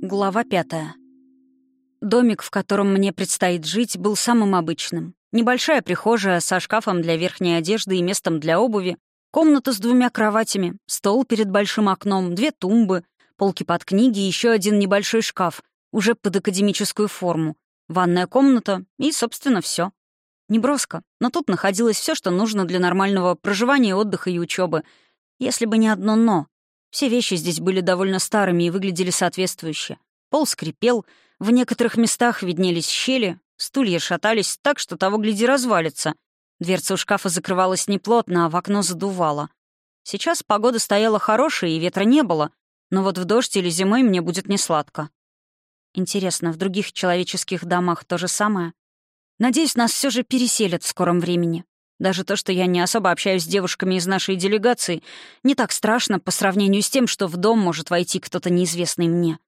Глава пятая. Домик, в котором мне предстоит жить, был самым обычным. Небольшая прихожая со шкафом для верхней одежды и местом для обуви, комната с двумя кроватями, стол перед большим окном, две тумбы, полки под книги и еще один небольшой шкаф, уже под академическую форму, ванная комната и, собственно, все. Неброско, но тут находилось все, что нужно для нормального проживания, отдыха и учебы. Если бы не одно «но». Все вещи здесь были довольно старыми и выглядели соответствующе. Пол скрипел, в некоторых местах виднелись щели, стулья шатались так, что того гляди развалится. Дверца у шкафа закрывалась неплотно, а в окно задувало. Сейчас погода стояла хорошая, и ветра не было, но вот в дождь или зимой мне будет несладко. Интересно, в других человеческих домах то же самое? Надеюсь, нас все же переселят в скором времени. Даже то, что я не особо общаюсь с девушками из нашей делегации, не так страшно по сравнению с тем, что в дом может войти кто-то неизвестный мне.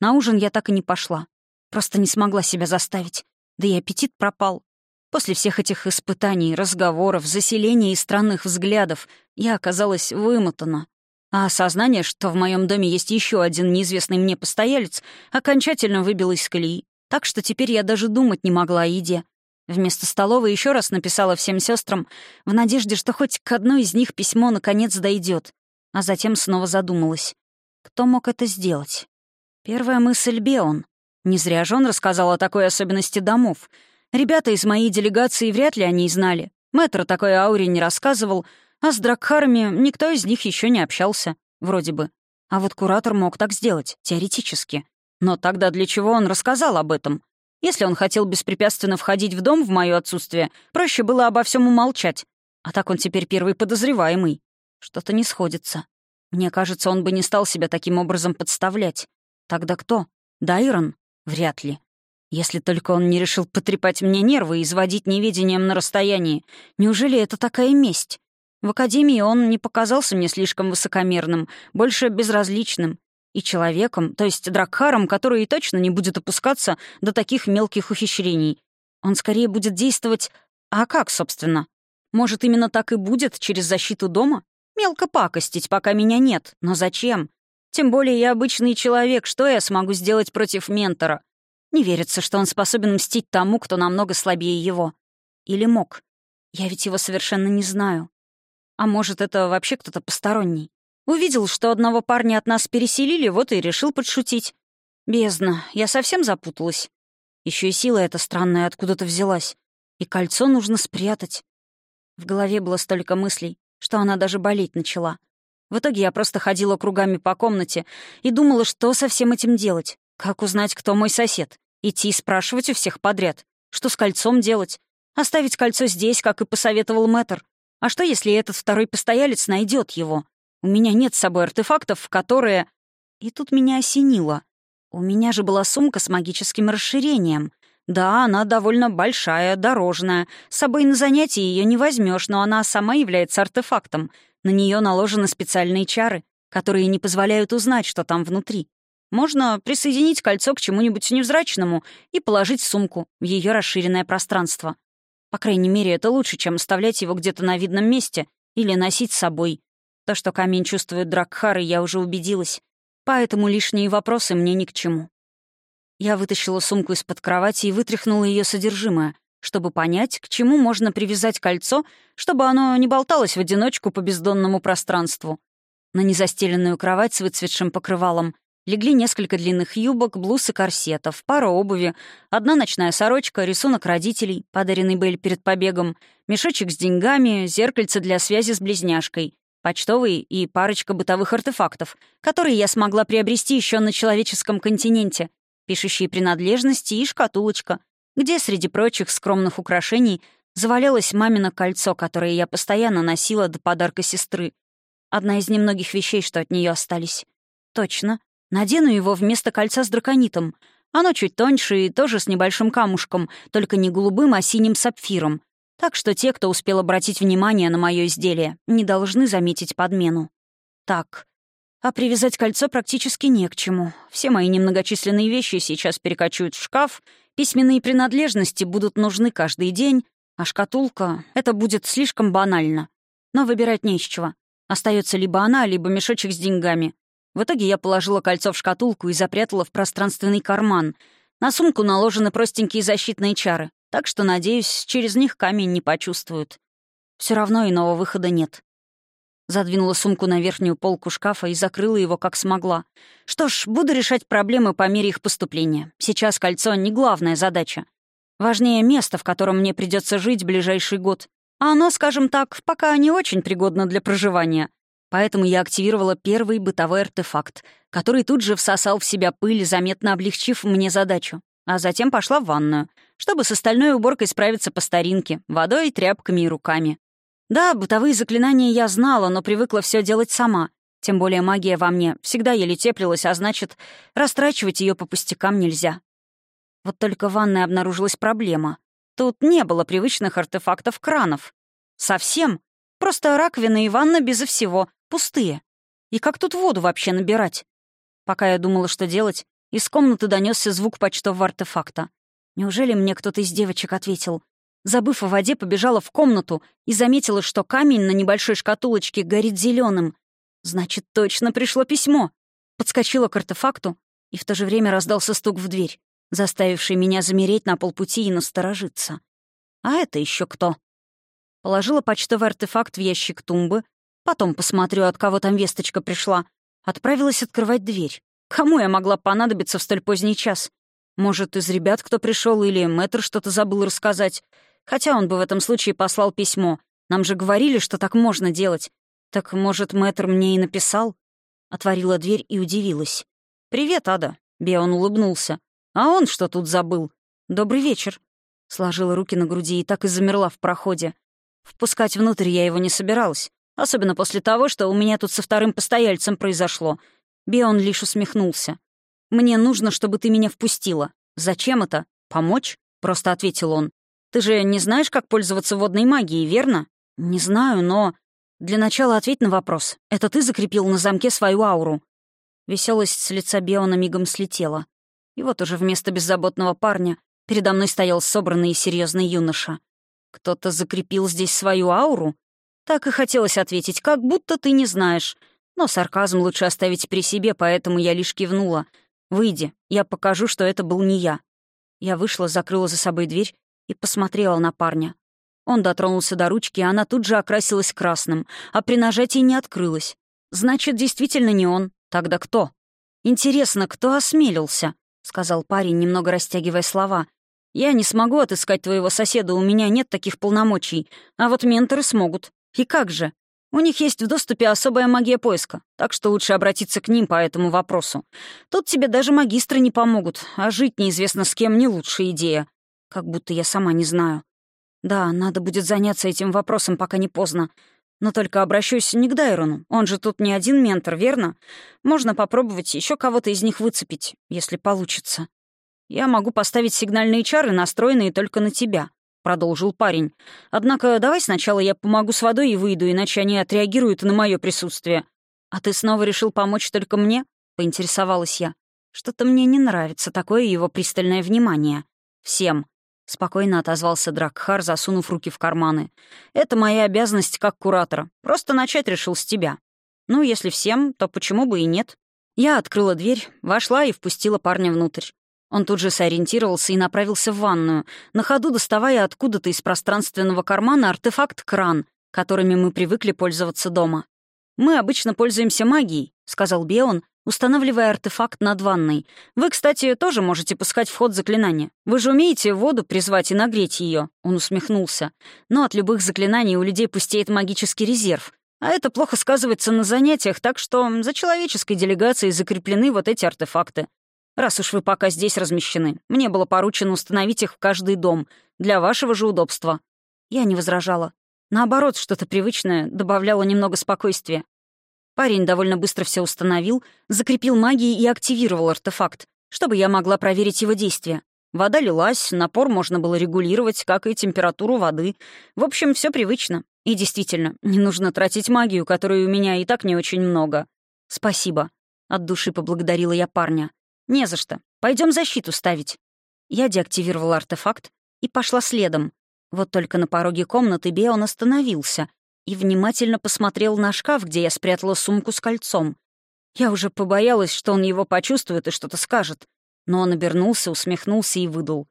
На ужин я так и не пошла. Просто не смогла себя заставить. Да и аппетит пропал. После всех этих испытаний, разговоров, заселения и странных взглядов я оказалась вымотана. А осознание, что в моем доме есть еще один неизвестный мне постоялец, окончательно выбило из колеи. Так что теперь я даже думать не могла о еде. Вместо столовой еще раз написала всем сестрам в надежде, что хоть к одной из них письмо наконец дойдет, а затем снова задумалась. Кто мог это сделать? Первая мысль — Беон. Не зря же он рассказал о такой особенности домов. Ребята из моей делегации вряд ли о ней знали. Мэтр такой ауре не рассказывал, а с Дракхарами никто из них еще не общался, вроде бы. А вот куратор мог так сделать, теоретически. Но тогда для чего он рассказал об этом? Если он хотел беспрепятственно входить в дом в мое отсутствие, проще было обо всем умолчать. А так он теперь первый подозреваемый. Что-то не сходится. Мне кажется, он бы не стал себя таким образом подставлять. Тогда кто? Дайрон? Вряд ли. Если только он не решил потрепать мне нервы и изводить неведением на расстоянии. Неужели это такая месть? В академии он не показался мне слишком высокомерным, больше безразличным и человеком, то есть Дракхаром, который и точно не будет опускаться до таких мелких ухищрений. Он скорее будет действовать... А как, собственно? Может, именно так и будет через защиту дома? Мелко пакостить, пока меня нет. Но зачем? Тем более я обычный человек, что я смогу сделать против ментора? Не верится, что он способен мстить тому, кто намного слабее его. Или мог. Я ведь его совершенно не знаю. А может, это вообще кто-то посторонний? Увидел, что одного парня от нас переселили, вот и решил подшутить. Бездна, я совсем запуталась. Еще и сила эта странная откуда-то взялась. И кольцо нужно спрятать. В голове было столько мыслей, что она даже болеть начала. В итоге я просто ходила кругами по комнате и думала, что со всем этим делать. Как узнать, кто мой сосед? Идти и спрашивать у всех подряд. Что с кольцом делать? Оставить кольцо здесь, как и посоветовал мэтр. А что, если этот второй постоялец найдет его? У меня нет с собой артефактов, которые... И тут меня осенило. У меня же была сумка с магическим расширением. Да, она довольно большая, дорожная. С собой на занятии ее не возьмешь, но она сама является артефактом. На нее наложены специальные чары, которые не позволяют узнать, что там внутри. Можно присоединить кольцо к чему-нибудь невзрачному и положить сумку, в ее расширенное пространство. По крайней мере, это лучше, чем оставлять его где-то на видном месте или носить с собой. То, что камень чувствует Дракхары, я уже убедилась. Поэтому лишние вопросы мне ни к чему. Я вытащила сумку из-под кровати и вытряхнула ее содержимое, чтобы понять, к чему можно привязать кольцо, чтобы оно не болталось в одиночку по бездонному пространству. На незастеленную кровать с выцветшим покрывалом легли несколько длинных юбок, блуз и корсетов, пара обуви, одна ночная сорочка, рисунок родителей, подаренный Бель перед побегом, мешочек с деньгами, зеркальце для связи с близняшкой, почтовый и парочка бытовых артефактов, которые я смогла приобрести еще на человеческом континенте, пишущие принадлежности и шкатулочка, где среди прочих скромных украшений завалялось мамино кольцо, которое я постоянно носила до подарка сестры. Одна из немногих вещей, что от нее остались. Точно. Надену его вместо кольца с драконитом. Оно чуть тоньше и тоже с небольшим камушком, только не голубым, а синим сапфиром. Так что те, кто успел обратить внимание на мое изделие, не должны заметить подмену. Так. А привязать кольцо практически не к чему. Все мои немногочисленные вещи сейчас перекочуют в шкаф, письменные принадлежности будут нужны каждый день, а шкатулка — это будет слишком банально. Но выбирать не из чего. Остается либо она, либо мешочек с деньгами. В итоге я положила кольцо в шкатулку и запрятала в пространственный карман. На сумку наложены простенькие защитные чары, так что, надеюсь, через них камень не почувствует. Все равно иного выхода нет. Задвинула сумку на верхнюю полку шкафа и закрыла его как смогла. Что ж, буду решать проблемы по мере их поступления. Сейчас кольцо — не главная задача. Важнее место, в котором мне придется жить ближайший год. А оно, скажем так, пока не очень пригодно для проживания. Поэтому я активировала первый бытовой артефакт, который тут же всосал в себя пыль, заметно облегчив мне задачу. А затем пошла в ванную, чтобы с остальной уборкой справиться по старинке, водой, тряпками и руками. Да, бытовые заклинания я знала, но привыкла все делать сама. Тем более магия во мне всегда еле теплилась, а значит, растрачивать ее по пустякам нельзя. Вот только в ванной обнаружилась проблема. Тут не было привычных артефактов кранов. Совсем. Просто раковина и ванна безо всего, пустые. И как тут воду вообще набирать? Пока я думала, что делать, из комнаты донесся звук почтового артефакта. Неужели мне кто-то из девочек ответил? Забыв о воде, побежала в комнату и заметила, что камень на небольшой шкатулочке горит зеленым. Значит, точно пришло письмо. Подскочила к артефакту, и в то же время раздался стук в дверь, заставивший меня замереть на полпути и насторожиться. А это еще кто? Положила почтовый артефакт в ящик тумбы, потом посмотрю, от кого там весточка пришла. Отправилась открывать дверь. Кому я могла понадобиться в столь поздний час? Может, из ребят кто пришел или мэтр что-то забыл рассказать? Хотя он бы в этом случае послал письмо. Нам же говорили, что так можно делать. Так, может, мэтр мне и написал? Отворила дверь и удивилась. «Привет, Ада», — Беон улыбнулся. «А он что тут забыл?» «Добрый вечер». Сложила руки на груди и так и замерла в проходе. Впускать внутрь я его не собиралась. Особенно после того, что у меня тут со вторым постояльцем произошло. Беон лишь усмехнулся. «Мне нужно, чтобы ты меня впустила. Зачем это? Помочь?» — просто ответил он. Ты же не знаешь, как пользоваться водной магией, верно? Не знаю, но... Для начала ответь на вопрос. Это ты закрепил на замке свою ауру? Веселость с лица Беона мигом слетела. И вот уже вместо беззаботного парня передо мной стоял собранный и серьезный юноша. Кто-то закрепил здесь свою ауру? Так и хотелось ответить, как будто ты не знаешь. Но сарказм лучше оставить при себе, поэтому я лишь кивнула. «Выйди, я покажу, что это был не я». Я вышла, закрыла за собой дверь и посмотрела на парня. Он дотронулся до ручки, и она тут же окрасилась красным, а при нажатии не открылась. Значит, действительно не он. Тогда кто? «Интересно, кто осмелился?» — сказал парень, немного растягивая слова. «Я не смогу отыскать твоего соседа, у меня нет таких полномочий, а вот менторы смогут. И как же? У них есть в доступе особая магия поиска, так что лучше обратиться к ним по этому вопросу. Тут тебе даже магистры не помогут, а жить неизвестно с кем не лучшая идея. Как будто я сама не знаю. Да, надо будет заняться этим вопросом, пока не поздно. Но только обращусь не к Дайрону. Он же тут не один ментор, верно? Можно попробовать еще кого-то из них выцепить, если получится. Я могу поставить сигнальные чары, настроенные только на тебя, продолжил парень. Однако давай сначала я помогу с водой и выйду, иначе они отреагируют на мое присутствие. А ты снова решил помочь только мне? поинтересовалась я. Что-то мне не нравится такое его пристальное внимание. Всем. — спокойно отозвался Дракхар, засунув руки в карманы. «Это моя обязанность как куратора. Просто начать решил с тебя. Ну, если всем, то почему бы и нет?» Я открыла дверь, вошла и впустила парня внутрь. Он тут же сориентировался и направился в ванную, на ходу доставая откуда-то из пространственного кармана артефакт-кран, которыми мы привыкли пользоваться дома. «Мы обычно пользуемся магией», — сказал Беон, устанавливая артефакт над ванной. Вы, кстати, тоже можете пускать в ход заклинания. Вы же умеете воду призвать и нагреть ее. Он усмехнулся. Но от любых заклинаний у людей пустеет магический резерв. А это плохо сказывается на занятиях, так что за человеческой делегацией закреплены вот эти артефакты. Раз уж вы пока здесь размещены, мне было поручено установить их в каждый дом, для вашего же удобства. Я не возражала. Наоборот, что-то привычное добавляло немного спокойствия. Парень довольно быстро все установил, закрепил магией и активировал артефакт, чтобы я могла проверить его действие. Вода лилась, напор можно было регулировать, как и температуру воды. В общем, все привычно. И действительно, не нужно тратить магию, которой у меня и так не очень много. Спасибо. От души поблагодарила я парня. Не за что. Пойдем защиту ставить. Я деактивировала артефакт и пошла следом. Вот только на пороге комнаты Беон остановился и внимательно посмотрел на шкаф, где я спрятала сумку с кольцом. Я уже побоялась, что он его почувствует и что-то скажет. Но он обернулся, усмехнулся и выдал.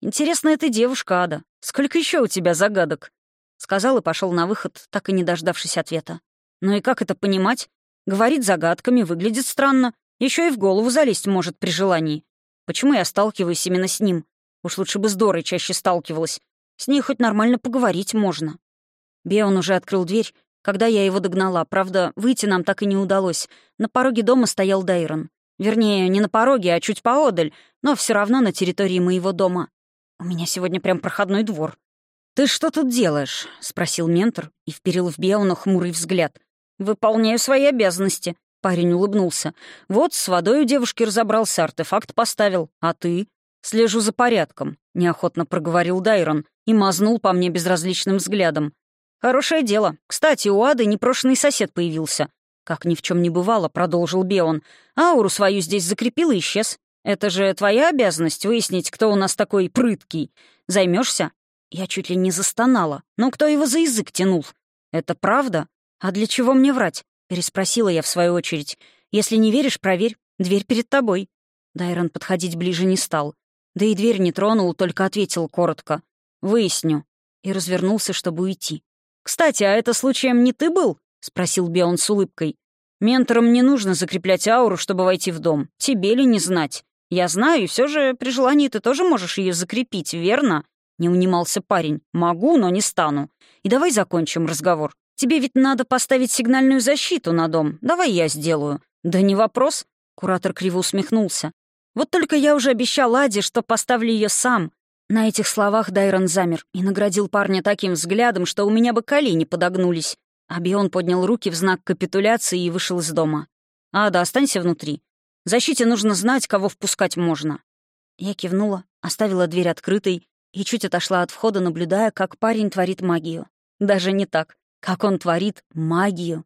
«Интересная ты девушка, Ада. Сколько еще у тебя загадок?» Сказал и пошел на выход, так и не дождавшись ответа. «Ну и как это понимать? Говорит загадками, выглядит странно. Еще и в голову залезть может при желании. Почему я сталкиваюсь именно с ним? Уж лучше бы с Дорой чаще сталкивалась. С ней хоть нормально поговорить можно». Беон уже открыл дверь, когда я его догнала. Правда, выйти нам так и не удалось. На пороге дома стоял Дайрон. Вернее, не на пороге, а чуть поодаль, но все равно на территории моего дома. У меня сегодня прям проходной двор. «Ты что тут делаешь?» — спросил ментор и вперил в Беона хмурый взгляд. «Выполняю свои обязанности», — парень улыбнулся. «Вот, с водой у девушки разобрался, артефакт поставил. А ты?» «Слежу за порядком», — неохотно проговорил Дайрон и мазнул по мне безразличным взглядом. «Хорошее дело. Кстати, у Ады непрошенный сосед появился. Как ни в чем не бывало, продолжил Беон. Ауру свою здесь закрепил и исчез. Это же твоя обязанность выяснить, кто у нас такой прыткий. Займешься? Я чуть ли не застонала. Но кто его за язык тянул? Это правда? А для чего мне врать? Переспросила я в свою очередь. Если не веришь, проверь. Дверь перед тобой. Дайрон подходить ближе не стал. Да и дверь не тронул, только ответил коротко. «Выясню». И развернулся, чтобы уйти. «Кстати, а это случаем не ты был?» — спросил Беон с улыбкой. «Менторам не нужно закреплять ауру, чтобы войти в дом. Тебе ли не знать? Я знаю, и все же при желании ты тоже можешь ее закрепить, верно?» Не унимался парень. «Могу, но не стану. И давай закончим разговор. Тебе ведь надо поставить сигнальную защиту на дом. Давай я сделаю». «Да не вопрос». Куратор криво усмехнулся. «Вот только я уже обещал Аде, что поставлю ее сам. На этих словах Дайрон замер и наградил парня таким взглядом, что у меня бы колени подогнулись. Абион поднял руки в знак капитуляции и вышел из дома. «Ада, останься внутри. Защите нужно знать, кого впускать можно». Я кивнула, оставила дверь открытой и чуть отошла от входа, наблюдая, как парень творит магию. Даже не так, как он творит магию.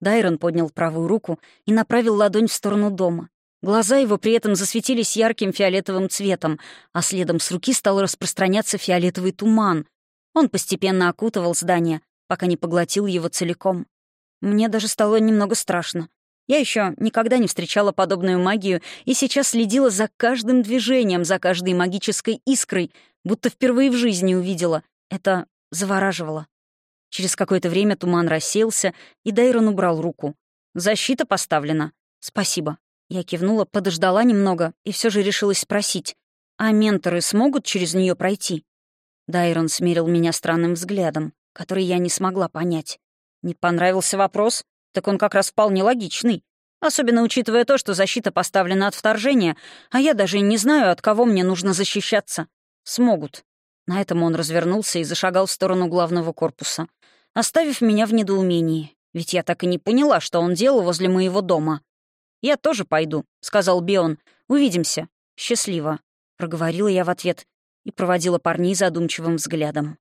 Дайрон поднял правую руку и направил ладонь в сторону дома. Глаза его при этом засветились ярким фиолетовым цветом, а следом с руки стал распространяться фиолетовый туман. Он постепенно окутывал здание, пока не поглотил его целиком. Мне даже стало немного страшно. Я еще никогда не встречала подобную магию и сейчас следила за каждым движением, за каждой магической искрой, будто впервые в жизни увидела. Это завораживало. Через какое-то время туман рассеялся, и Дайрон убрал руку. «Защита поставлена. Спасибо». Я кивнула, подождала немного и все же решилась спросить, а менторы смогут через нее пройти? Дайрон смерил меня странным взглядом, который я не смогла понять. Не понравился вопрос? Так он как раз вполне логичный. Особенно учитывая то, что защита поставлена от вторжения, а я даже не знаю, от кого мне нужно защищаться. Смогут. На этом он развернулся и зашагал в сторону главного корпуса, оставив меня в недоумении. Ведь я так и не поняла, что он делал возле моего дома. «Я тоже пойду», — сказал Беон. «Увидимся. Счастливо», — проговорила я в ответ и проводила парней задумчивым взглядом.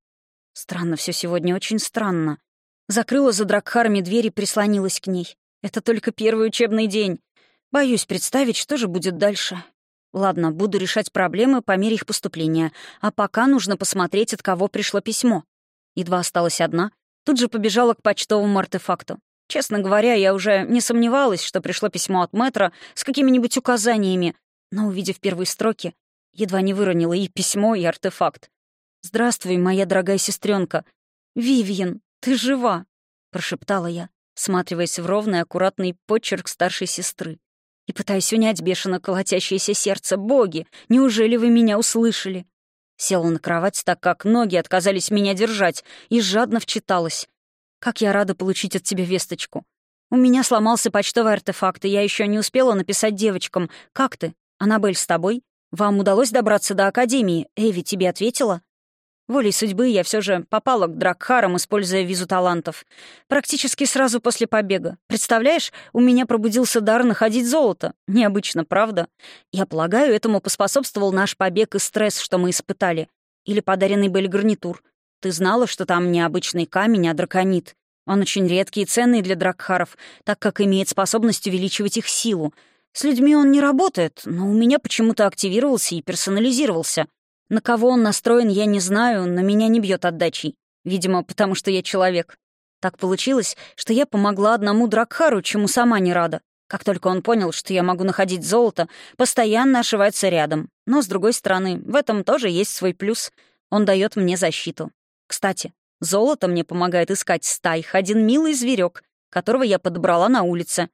Странно все сегодня, очень странно. Закрыла за Дракхарами дверь и прислонилась к ней. Это только первый учебный день. Боюсь представить, что же будет дальше. Ладно, буду решать проблемы по мере их поступления, а пока нужно посмотреть, от кого пришло письмо. Едва осталась одна, тут же побежала к почтовому артефакту. Честно говоря, я уже не сомневалась, что пришло письмо от мэтра с какими-нибудь указаниями, но, увидев первые строки, едва не выронила и письмо, и артефакт. «Здравствуй, моя дорогая сестренка. Вивьен, ты жива!» — прошептала я, всматриваясь в ровный, аккуратный почерк старшей сестры. И пытаясь унять бешено колотящееся сердце. «Боги, неужели вы меня услышали?» Села на кровать, так как ноги отказались меня держать, и жадно вчиталась. Как я рада получить от тебя весточку. У меня сломался почтовый артефакт, и я еще не успела написать девочкам. Как ты? Аннабель с тобой? Вам удалось добраться до Академии? Эви тебе ответила?» Волей судьбы я все же попала к Дракхарам, используя визу талантов. Практически сразу после побега. Представляешь, у меня пробудился дар находить золото. Необычно, правда? Я полагаю, этому поспособствовал наш побег и стресс, что мы испытали. Или подаренный Бель гарнитур. Ты знала, что там не обычный камень, а драконит. Он очень редкий и ценный для дракхаров, так как имеет способность увеличивать их силу. С людьми он не работает, но у меня почему-то активировался и персонализировался. На кого он настроен, я не знаю, но меня не бьет отдачей. Видимо, потому что я человек. Так получилось, что я помогла одному Дракхару, чему сама не рада. Как только он понял, что я могу находить золото, постоянно ошивается рядом. Но, с другой стороны, в этом тоже есть свой плюс. Он дает мне защиту. Кстати, золото мне помогает искать стайх один милый зверек, которого я подобрала на улице.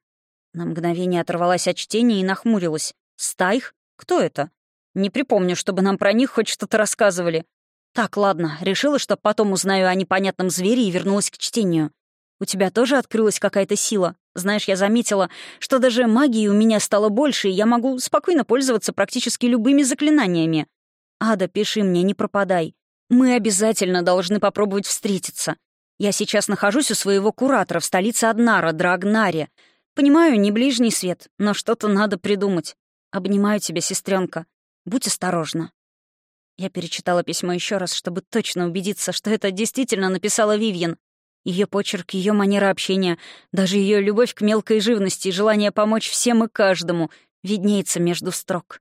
На мгновение оторвалась от чтения и нахмурилась. Стайх? Кто это? Не припомню, чтобы нам про них хоть что-то рассказывали. Так, ладно, решила, что потом узнаю о непонятном звере и вернулась к чтению. У тебя тоже открылась какая-то сила. Знаешь, я заметила, что даже магии у меня стало больше, и я могу спокойно пользоваться практически любыми заклинаниями. Ада, пиши мне, не пропадай. Мы обязательно должны попробовать встретиться. Я сейчас нахожусь у своего куратора в столице Аднара, Драгнаре. Понимаю, не ближний свет, но что-то надо придумать. Обнимаю тебя, сестренка. Будь осторожна. Я перечитала письмо еще раз, чтобы точно убедиться, что это действительно написала Вивьен. Ее почерк, ее манера общения, даже ее любовь к мелкой живности и желание помочь всем и каждому виднеется между строк.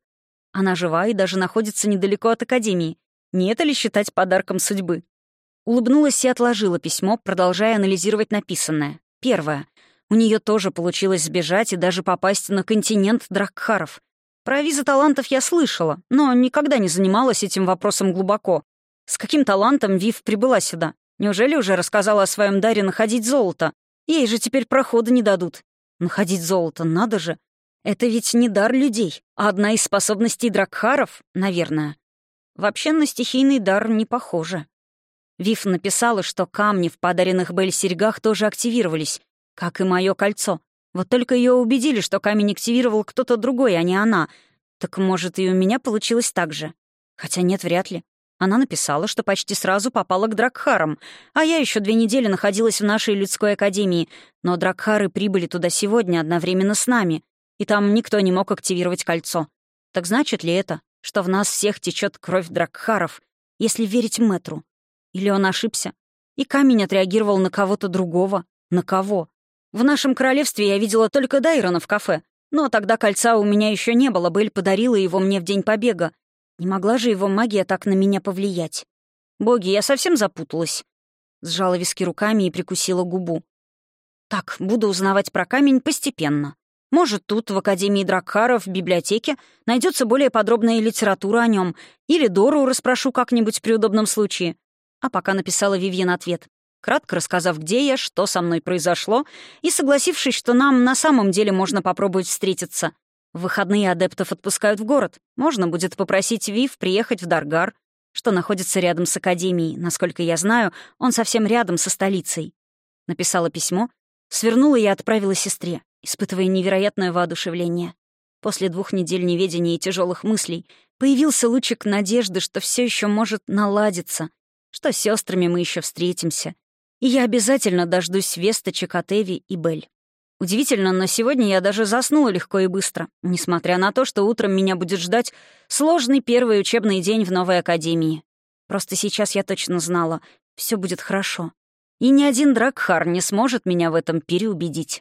Она жива и даже находится недалеко от Академии. Не это ли считать подарком судьбы? Улыбнулась и отложила письмо, продолжая анализировать написанное. Первое. У нее тоже получилось сбежать и даже попасть на континент Дракхаров. Про визы талантов я слышала, но никогда не занималась этим вопросом глубоко. С каким талантом Вив прибыла сюда? Неужели уже рассказала о своем даре находить золото? Ей же теперь прохода не дадут. Находить золото, надо же. Это ведь не дар людей, а одна из способностей дракхаров, наверное. Вообще на стихийный дар не похоже. Вив написала, что камни в подаренных Бель серьгах тоже активировались, как и мое кольцо. Вот только ее убедили, что камень активировал кто-то другой, а не она. Так может, и у меня получилось так же. Хотя нет, вряд ли. Она написала, что почти сразу попала к Дракхарам, а я еще две недели находилась в нашей людской академии, но Дракхары прибыли туда сегодня одновременно с нами, и там никто не мог активировать кольцо. Так значит ли это, что в нас всех течет кровь Дракхаров, если верить Мэтру? Или он ошибся? И камень отреагировал на кого-то другого? На кого? В нашем королевстве я видела только Дайрона в кафе, но тогда кольца у меня еще не было, Бель подарила его мне в день побега, не могла же его магия так на меня повлиять. Боги, я совсем запуталась. Сжала виски руками и прикусила губу. Так, буду узнавать про камень постепенно. Может, тут, в Академии Дракхаров, в библиотеке, найдется более подробная литература о нем, или Дору расспрошу как-нибудь при удобном случае. А пока написала Вивьен ответ, кратко рассказав, где я, что со мной произошло, и согласившись, что нам на самом деле можно попробовать встретиться. В выходные адептов отпускают в город. Можно будет попросить Вив приехать в Даргар, что находится рядом с Академией. Насколько я знаю, он совсем рядом со столицей. Написала письмо, свернула и отправила сестре, испытывая невероятное воодушевление. После двух недель неведения и тяжелых мыслей появился лучик надежды, что все еще может наладиться, что с сестрами мы еще встретимся. И я обязательно дождусь весточек от Эви и Бель. Удивительно, но сегодня я даже заснула легко и быстро, несмотря на то, что утром меня будет ждать сложный первый учебный день в новой академии. Просто сейчас я точно знала, все будет хорошо. И ни один Дракхар не сможет меня в этом переубедить.